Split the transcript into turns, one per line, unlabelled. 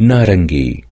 नारंगी